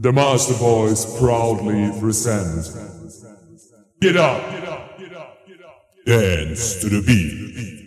The Master Boys proudly present. Get up, dance to the beat.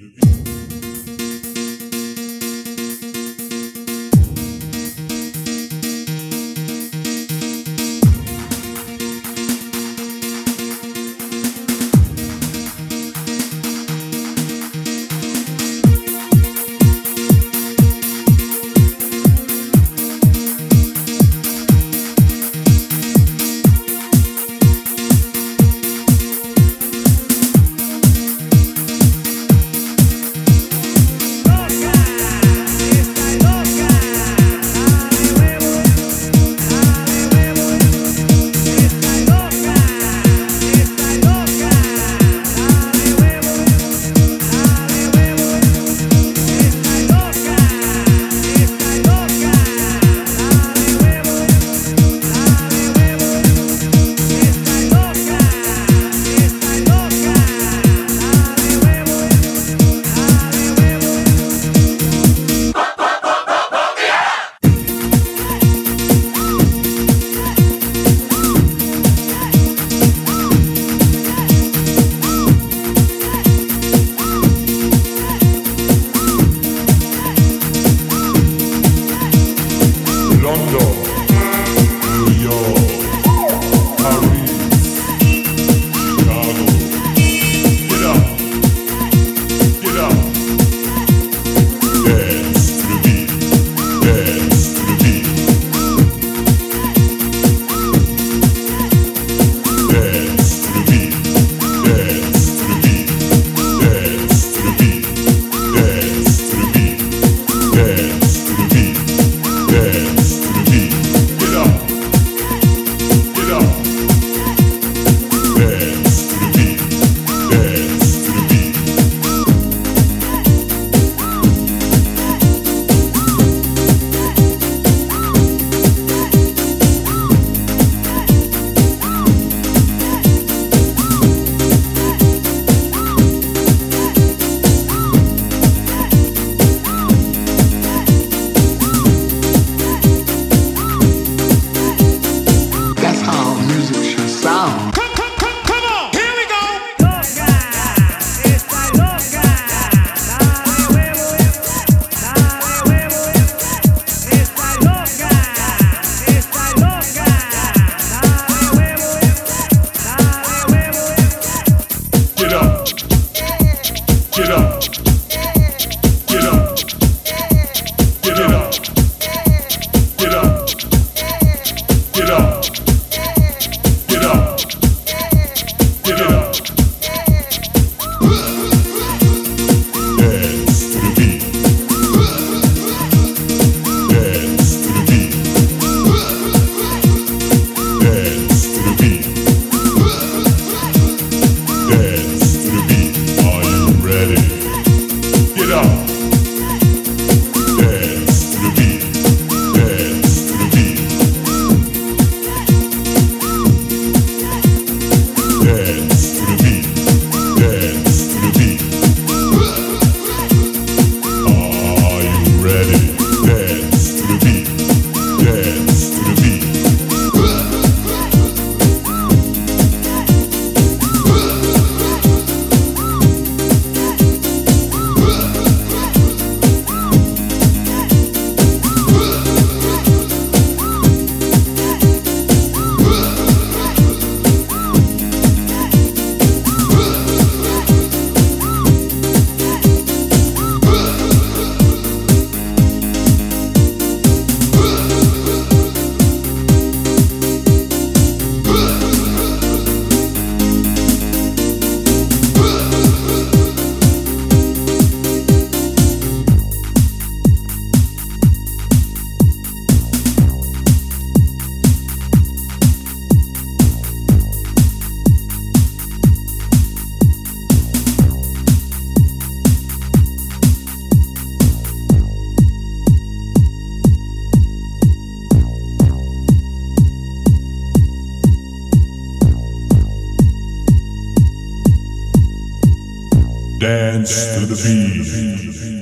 Dance to the beat.